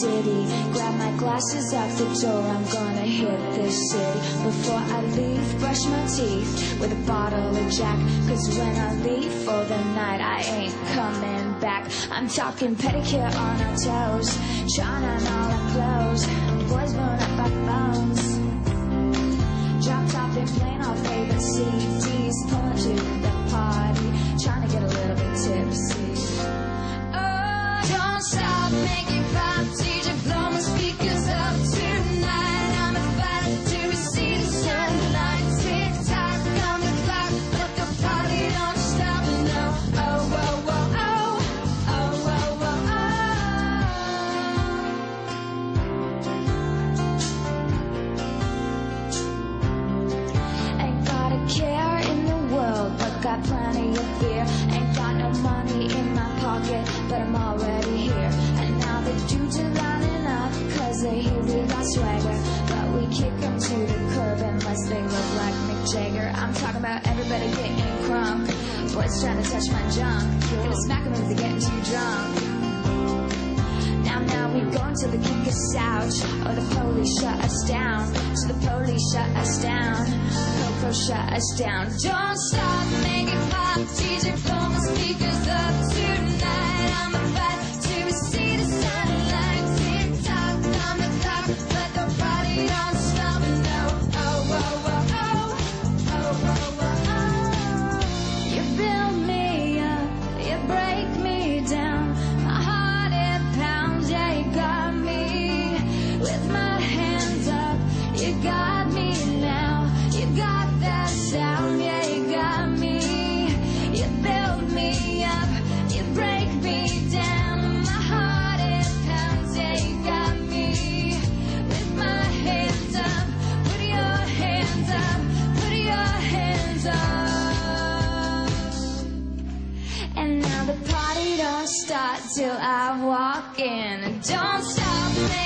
Diddy. Grab my glasses out the door, I'm gonna hit this city. Before I leave, brush my teeth with a bottle of Jack. Cause when I leave for the night, I ain't coming back. I'm talking pedicure on our toes, trying on all our clothes. Boys burn up our phones. Swagger. But we kick them to the curb unless they look like Mick Jagger. I'm talking about everybody getting crunk. Boys trying to touch my junk. Gonna smack them if they're getting too drunk. Now, now we go until they kick us out. Or the police shut us down. So the police shut us down. Coco shut us down. Don't stop making pop. The party don't start till I walk in. Don't stop